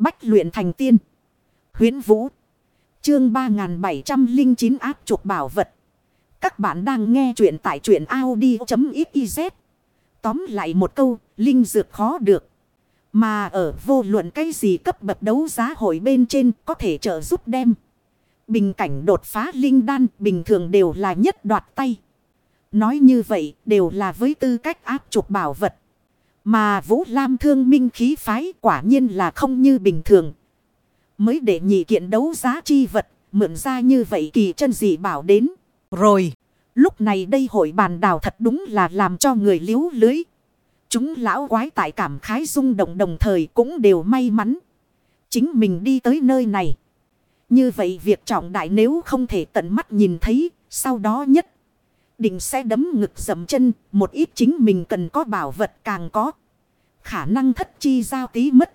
Bách luyện thành tiên. Huyến Vũ. Chương 3709 áp trục bảo vật. Các bạn đang nghe truyện tại truyện Audi.xyz. Tóm lại một câu, linh dược khó được. Mà ở vô luận cái gì cấp bậc đấu giá hội bên trên có thể trợ giúp đem. Bình cảnh đột phá linh đan bình thường đều là nhất đoạt tay. Nói như vậy đều là với tư cách áp trục bảo vật. Mà Vũ Lam thương minh khí phái quả nhiên là không như bình thường. Mới để nhị kiện đấu giá chi vật, mượn ra như vậy kỳ chân dị bảo đến. Rồi, lúc này đây hội bàn đào thật đúng là làm cho người liếu lưới. Chúng lão quái tại cảm khái rung động đồng thời cũng đều may mắn. Chính mình đi tới nơi này. Như vậy việc trọng đại nếu không thể tận mắt nhìn thấy, sau đó nhất định sẽ đấm ngực dầm chân, một ít chính mình cần có bảo vật càng có. Khả năng thất chi giao tí mất.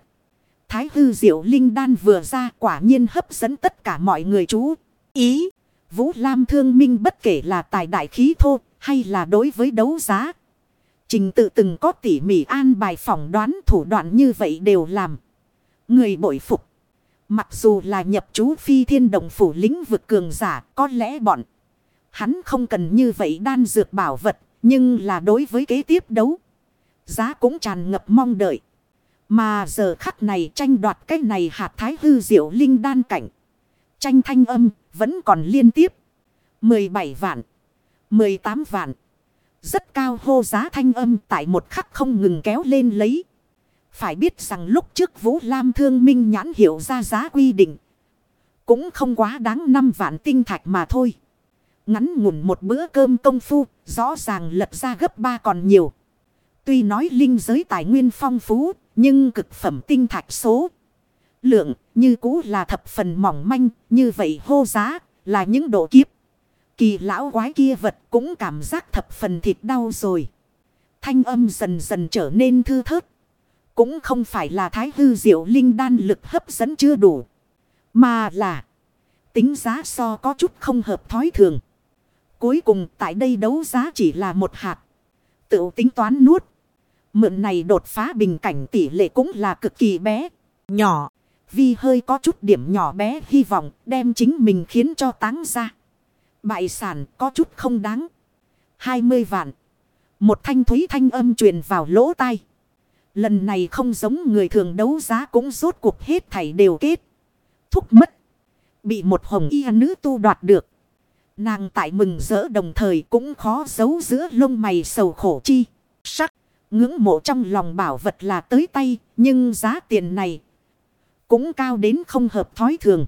Thái hư diệu linh đan vừa ra quả nhiên hấp dẫn tất cả mọi người chú. Ý, Vũ Lam thương minh bất kể là tài đại khí thô hay là đối với đấu giá. Trình tự từng có tỉ mỉ an bài phỏng đoán thủ đoạn như vậy đều làm. Người bội phục. Mặc dù là nhập chú phi thiên động phủ lĩnh vực cường giả có lẽ bọn. Hắn không cần như vậy đan dược bảo vật. Nhưng là đối với kế tiếp đấu. Giá cũng tràn ngập mong đợi. Mà giờ khắc này tranh đoạt cái này hạt thái hư diệu linh đan cảnh. Tranh thanh âm vẫn còn liên tiếp. 17 vạn. 18 vạn. Rất cao hô giá thanh âm tại một khắc không ngừng kéo lên lấy. Phải biết rằng lúc trước Vũ Lam thương minh nhãn hiệu ra giá quy định. Cũng không quá đáng 5 vạn tinh thạch mà thôi. Ngắn ngủn một bữa cơm công phu, rõ ràng lật ra gấp ba còn nhiều. Tuy nói linh giới tài nguyên phong phú, nhưng cực phẩm tinh thạch số. Lượng như cũ là thập phần mỏng manh, như vậy hô giá là những độ kiếp. Kỳ lão quái kia vật cũng cảm giác thập phần thịt đau rồi. Thanh âm dần dần trở nên thư thớt. Cũng không phải là thái hư diệu linh đan lực hấp dẫn chưa đủ. Mà là tính giá so có chút không hợp thói thường. Cuối cùng tại đây đấu giá chỉ là một hạt. Tự tính toán nuốt. Mượn này đột phá bình cảnh tỷ lệ cũng là cực kỳ bé. Nhỏ. Vì hơi có chút điểm nhỏ bé hy vọng đem chính mình khiến cho táng ra. Bại sản có chút không đáng. 20 vạn. Một thanh thúy thanh âm truyền vào lỗ tai. Lần này không giống người thường đấu giá cũng rốt cuộc hết thảy đều kết. Thúc mất. Bị một hồng y nữ tu đoạt được. Nàng tại mừng rỡ đồng thời cũng khó giấu giữa lông mày sầu khổ chi. Sắc. Ngưỡng mộ trong lòng bảo vật là tới tay. Nhưng giá tiền này. Cũng cao đến không hợp thói thường.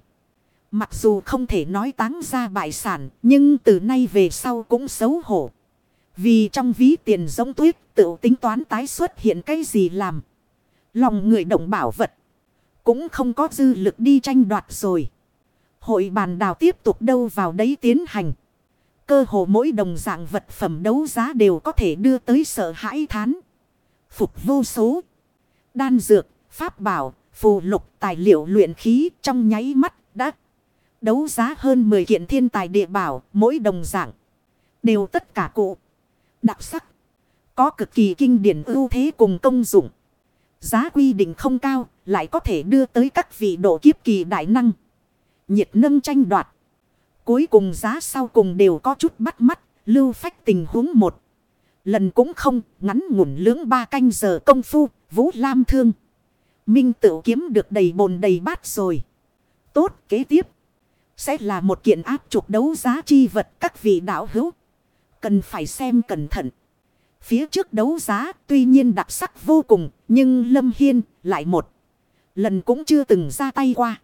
Mặc dù không thể nói táng ra bại sản. Nhưng từ nay về sau cũng xấu hổ. Vì trong ví tiền giống tuyết tự tính toán tái xuất hiện cái gì làm. Lòng người động bảo vật. Cũng không có dư lực đi tranh đoạt rồi. Hội bàn đào tiếp tục đâu vào đấy tiến hành. Cơ hồ mỗi đồng dạng vật phẩm đấu giá đều có thể đưa tới sợ hãi thán. Phục vô số. Đan dược, pháp bảo, phù lục, tài liệu luyện khí trong nháy mắt đã đấu giá hơn 10 kiện thiên tài địa bảo, mỗi đồng dạng. Đều tất cả cụ. Đặc sắc. Có cực kỳ kinh điển ưu thế cùng công dụng. Giá quy định không cao, lại có thể đưa tới các vị độ kiếp kỳ đại năng. Nhiệt nâng tranh đoạt. Cuối cùng giá sau cùng đều có chút bắt mắt, lưu phách tình huống một. Lần cũng không, ngắn ngủn lưỡng ba canh giờ công phu, Vũ Lam thương. Minh tự kiếm được đầy bồn đầy bát rồi. Tốt, kế tiếp. Sẽ là một kiện áp trục đấu giá chi vật các vị đạo hữu. Cần phải xem cẩn thận. Phía trước đấu giá tuy nhiên đặc sắc vô cùng, nhưng Lâm Hiên lại một lần cũng chưa từng ra tay qua.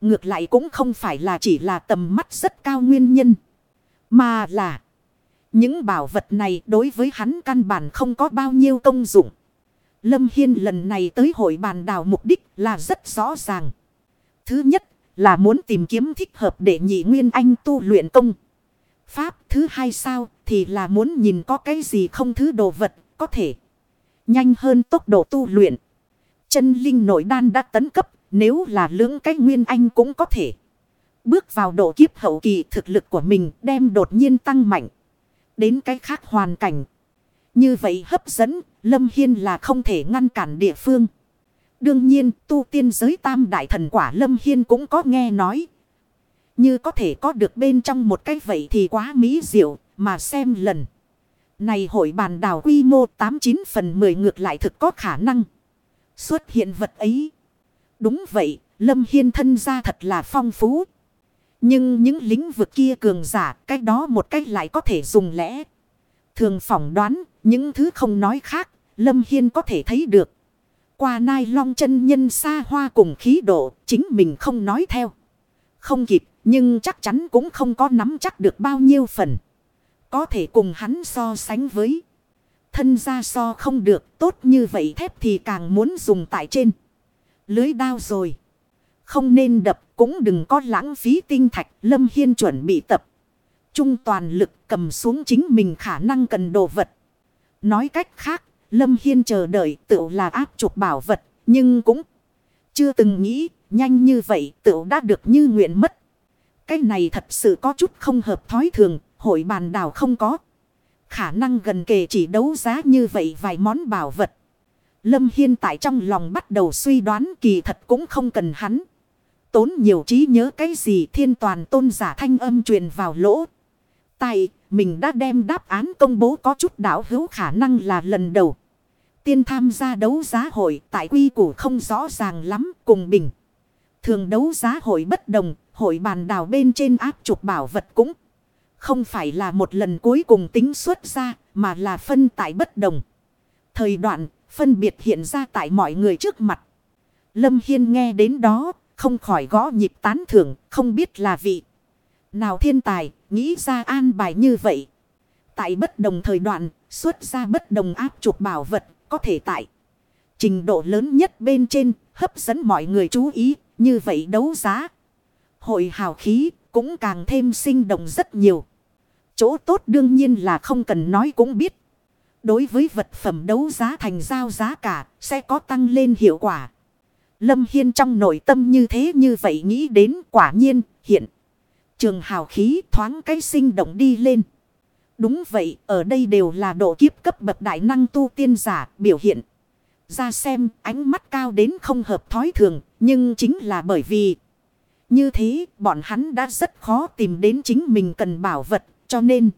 Ngược lại cũng không phải là chỉ là tầm mắt rất cao nguyên nhân. Mà là, những bảo vật này đối với hắn căn bản không có bao nhiêu công dụng. Lâm Hiên lần này tới hội bàn đào mục đích là rất rõ ràng. Thứ nhất là muốn tìm kiếm thích hợp để nhị nguyên anh tu luyện công. Pháp thứ hai sao thì là muốn nhìn có cái gì không thứ đồ vật có thể nhanh hơn tốc độ tu luyện. Chân linh nội đan đã tấn cấp nếu là lưỡng cái nguyên anh cũng có thể. Bước vào độ kiếp hậu kỳ thực lực của mình đem đột nhiên tăng mạnh. Đến cái khác hoàn cảnh. Như vậy hấp dẫn, Lâm Hiên là không thể ngăn cản địa phương. Đương nhiên tu tiên giới tam đại thần quả Lâm Hiên cũng có nghe nói. Như có thể có được bên trong một cái vậy thì quá mỹ diệu mà xem lần. Này hội bàn đảo quy mô 89 phần 10 ngược lại thực có khả năng xuất hiện vật ấy. Đúng vậy, Lâm Hiên thân ra thật là phong phú. Nhưng những lĩnh vực kia cường giả, cách đó một cách lại có thể dùng lẽ. Thường phỏng đoán, những thứ không nói khác, Lâm Hiên có thể thấy được. Qua nai long chân nhân xa hoa cùng khí độ, chính mình không nói theo. Không kịp, nhưng chắc chắn cũng không có nắm chắc được bao nhiêu phần. Có thể cùng hắn so sánh với. Thân ra so không được, tốt như vậy thép thì càng muốn dùng tại trên. Lưới đao rồi. Không nên đập, cũng đừng có lãng phí tinh thạch, Lâm Hiên chuẩn bị tập. Trung toàn lực cầm xuống chính mình khả năng cần đồ vật. Nói cách khác, Lâm Hiên chờ đợi tự là áp trục bảo vật, nhưng cũng chưa từng nghĩ, nhanh như vậy tự đã được như nguyện mất. Cái này thật sự có chút không hợp thói thường, hội bàn đảo không có. Khả năng gần kề chỉ đấu giá như vậy vài món bảo vật. Lâm Hiên tại trong lòng bắt đầu suy đoán kỳ thật cũng không cần hắn. Tốn nhiều trí nhớ cái gì thiên toàn tôn giả thanh âm truyền vào lỗ. Tại mình đã đem đáp án công bố có chút đảo hữu khả năng là lần đầu. Tiên tham gia đấu giá hội tại quy củ không rõ ràng lắm cùng bình. Thường đấu giá hội bất đồng, hội bàn đảo bên trên áp trục bảo vật cũng không phải là một lần cuối cùng tính xuất ra mà là phân tại bất đồng. Thời đoạn phân biệt hiện ra tại mọi người trước mặt. Lâm Hiên nghe đến đó không khỏi gõ nhịp tán thưởng không biết là vị. Nào thiên tài nghĩ ra an bài như vậy. Tại bất đồng thời đoạn xuất ra bất đồng áp trục bảo vật có thể tại trình độ lớn nhất bên trên hấp dẫn mọi người chú ý, như vậy đấu giá. Hội hào khí cũng càng thêm sinh động rất nhiều. Chỗ tốt đương nhiên là không cần nói cũng biết. Đối với vật phẩm đấu giá thành giao giá cả sẽ có tăng lên hiệu quả. Lâm Hiên trong nội tâm như thế như vậy nghĩ đến quả nhiên hiện. Trường hào khí thoáng cái sinh động đi lên. Đúng vậy, ở đây đều là độ kiếp cấp bậc đại năng tu tiên giả biểu hiện. Ra xem ánh mắt cao đến không hợp thói thường, nhưng chính là bởi vì như thế bọn hắn đã rất khó tìm đến chính mình cần bảo vật, cho nên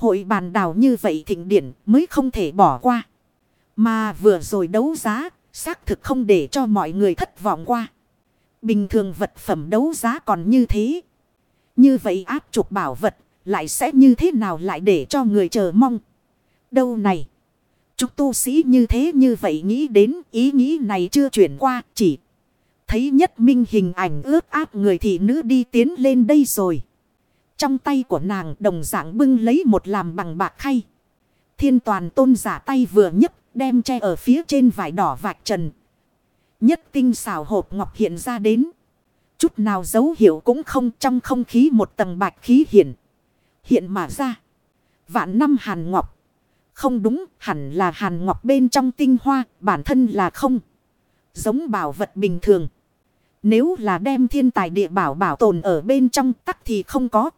hội bàn đảo như vậy thịnh điển mới không thể bỏ qua. Mà vừa rồi đấu giá, xác thực không để cho mọi người thất vọng qua. Bình thường vật phẩm đấu giá còn như thế. Như vậy áp trục bảo vật lại sẽ như thế nào lại để cho người chờ mong. Đâu này. Chúng tu sĩ như thế như vậy nghĩ đến ý nghĩ này chưa chuyển qua chỉ. Thấy nhất minh hình ảnh ướt áp người thị nữ đi tiến lên đây rồi. Trong tay của nàng đồng dạng bưng lấy một làm bằng bạc khay. Thiên toàn tôn giả tay vừa nhấc, đem che ở phía trên vải đỏ vạch trần. Nhất tinh xào hộp ngọc hiện ra đến. Chút nào dấu hiệu cũng không trong không khí một tầng bạch khí hiện. Hiện mà ra. Vạn năm hàn ngọc. Không đúng, hẳn là hàn ngọc bên trong tinh hoa, bản thân là không. Giống bảo vật bình thường. Nếu là đem thiên tài địa bảo bảo tồn ở bên trong, tắc thì không có.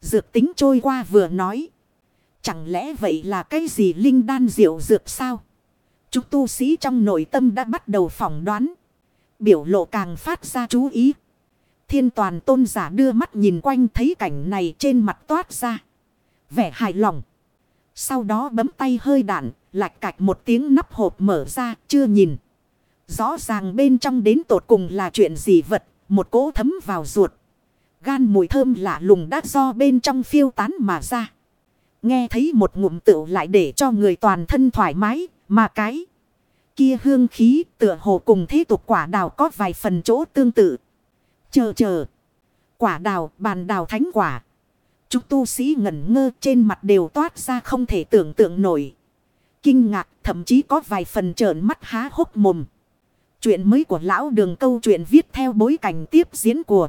Dược tính trôi qua vừa nói. Chẳng lẽ vậy là cái gì linh đan diệu dược sao? Chúng tu sĩ trong nội tâm đã bắt đầu phỏng đoán. Biểu lộ càng phát ra chú ý. Thiên toàn tôn giả đưa mắt nhìn quanh thấy cảnh này trên mặt toát ra. Vẻ hài lòng. Sau đó bấm tay hơi đạn, lạch cạch một tiếng nắp hộp mở ra, chưa nhìn. Rõ ràng bên trong đến tột cùng là chuyện gì vật, một cỗ thấm vào ruột. Gan mùi thơm lạ lùng đã do bên trong phiêu tán mà ra. Nghe thấy một ngụm tựu lại để cho người toàn thân thoải mái, mà cái kia hương khí tựa hồ cùng thế tục quả đào có vài phần chỗ tương tự. Chờ chờ. Quả đào, bàn đào thánh quả. Chúng tu sĩ ngẩn ngơ trên mặt đều toát ra không thể tưởng tượng nổi. Kinh ngạc thậm chí có vài phần trợn mắt há hốc mồm. Chuyện mới của lão đường câu chuyện viết theo bối cảnh tiếp diễn của